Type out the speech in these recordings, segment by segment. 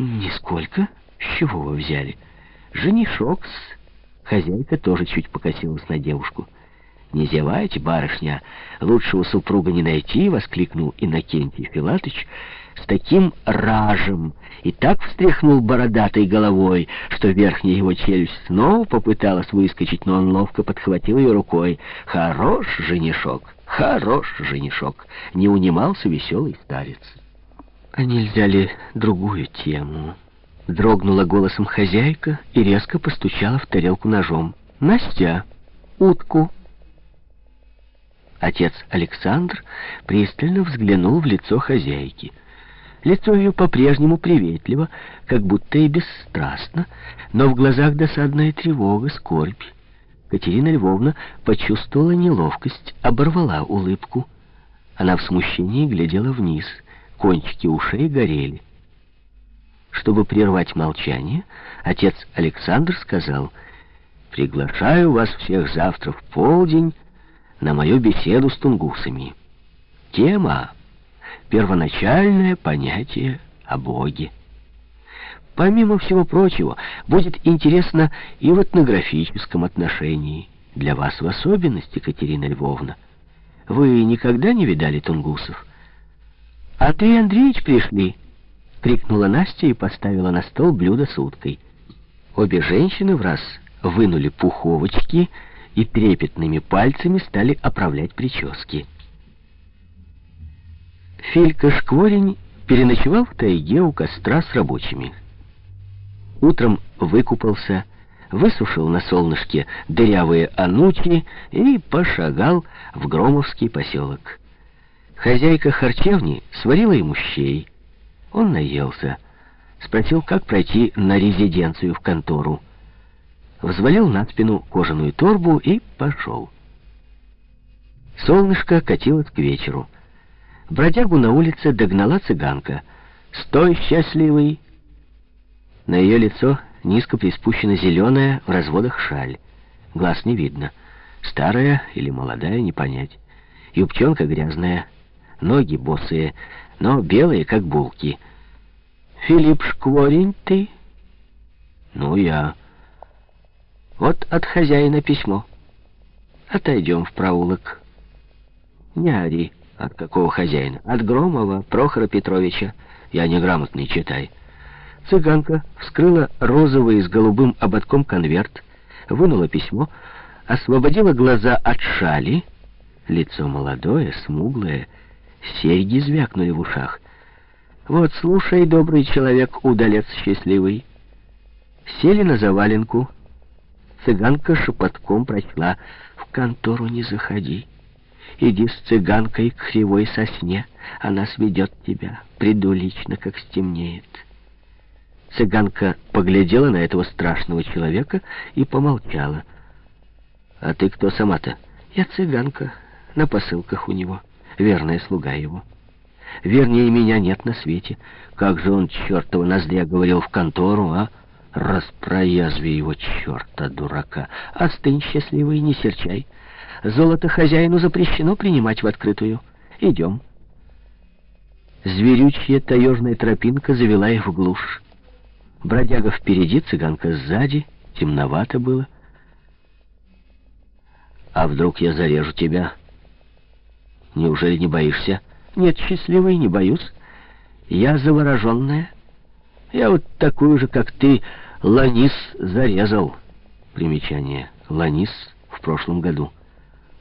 Нисколько. С чего вы взяли? Женишок -с. Хозяйка тоже чуть покосилась на девушку. «Не зевайте, барышня, лучшего супруга не найти!» — воскликнул Иннокентий Филатыч с таким ражем и так встряхнул бородатой головой, что верхняя его челюсть снова попыталась выскочить, но он ловко подхватил ее рукой. «Хорош женишок, хорош женишок!» — не унимался веселый старец. «А нельзя ли другую тему?» Дрогнула голосом хозяйка и резко постучала в тарелку ножом. «Настя, утку!» Отец Александр пристально взглянул в лицо хозяйки. Лицо ее по-прежнему приветливо, как будто и бесстрастно, но в глазах досадная тревога, скорбь. Катерина Львовна почувствовала неловкость, оборвала улыбку. Она в смущении глядела вниз, кончики ушей горели. Чтобы прервать молчание, отец Александр сказал, «Приглашаю вас всех завтра в полдень на мою беседу с тунгусами. Тема — первоначальное понятие о Боге. Помимо всего прочего, будет интересно и в этнографическом отношении. Для вас в особенности, Катерина Львовна. Вы никогда не видали тунгусов? Андрей Андреевич пришли». — крикнула Настя и поставила на стол блюдо с уткой. Обе женщины в раз вынули пуховочки и трепетными пальцами стали оправлять прически. Филька Шкворень переночевал в тайге у костра с рабочими. Утром выкупался, высушил на солнышке дырявые анучи и пошагал в Громовский поселок. Хозяйка харчевни сварила ему щей, он наелся. Спросил, как пройти на резиденцию в контору. Взвалил на спину кожаную торбу и пошел. Солнышко катилось к вечеру. Бродягу на улице догнала цыганка. «Стой, счастливый!» На ее лицо низко приспущена зеленая в разводах шаль. Глаз не видно. Старая или молодая, не понять. Юбчонка грязная, ноги босые, но белые, как булки. «Филипп Шкворень ты?» «Ну, я». «Вот от хозяина письмо. Отойдем в проулок». «Не ори. От какого хозяина? От Громова, Прохора Петровича. Я неграмотный, читай». Цыганка вскрыла розовый с голубым ободком конверт, вынула письмо, освободила глаза от шали. Лицо молодое, смуглое, Серьги звякнули в ушах. «Вот, слушай, добрый человек, удалец счастливый». Сели на заваленку. Цыганка шепотком прочла «В контору не заходи. Иди с цыганкой к кривой сосне, она сведет тебя. Приду лично, как стемнеет». Цыганка поглядела на этого страшного человека и помолчала. «А ты кто сама-то?» «Я цыганка, на посылках у него» верная слуга его. Вернее, меня нет на свете. Как же он, чертова ноздря, говорил в контору, а? Распроязви его, черта, дурака. Остынь, счастливый, не серчай. Золото хозяину запрещено принимать в открытую. Идем. Зверючья таежная тропинка завела их в глушь. Бродяга впереди, цыганка сзади. Темновато было. «А вдруг я зарежу тебя?» Неужели не боишься? Нет, счастливый, не боюсь. Я завороженная. Я вот такую же, как ты, Ланис зарезал. Примечание. Ланис в прошлом году.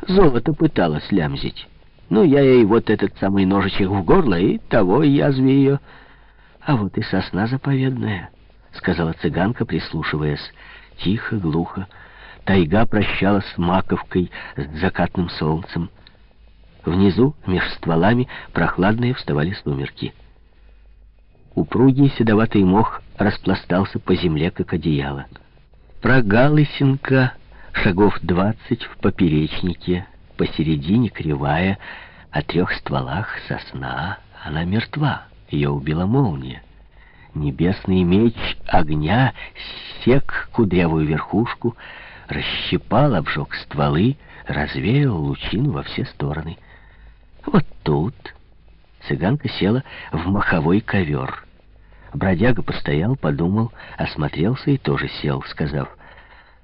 Золото пыталась лямзить. Ну, я ей вот этот самый ножичек в горло, и того язве ее. А вот и сосна заповедная, — сказала цыганка, прислушиваясь. Тихо, глухо. Тайга прощалась с маковкой, с закатным солнцем. Внизу, меж стволами, прохладные вставали сумерки. Упругий седоватый мох распластался по земле, как одеяло. Прогалысинка, шагов двадцать в поперечнике, посередине кривая, о трех стволах сосна, она мертва, ее убила молния. Небесный меч огня сек кудрявую верхушку, расщипал, обжег стволы, развеял лучину во все стороны — цыганка села в маховой ковер. Бродяга постоял, подумал, осмотрелся и тоже сел, сказав,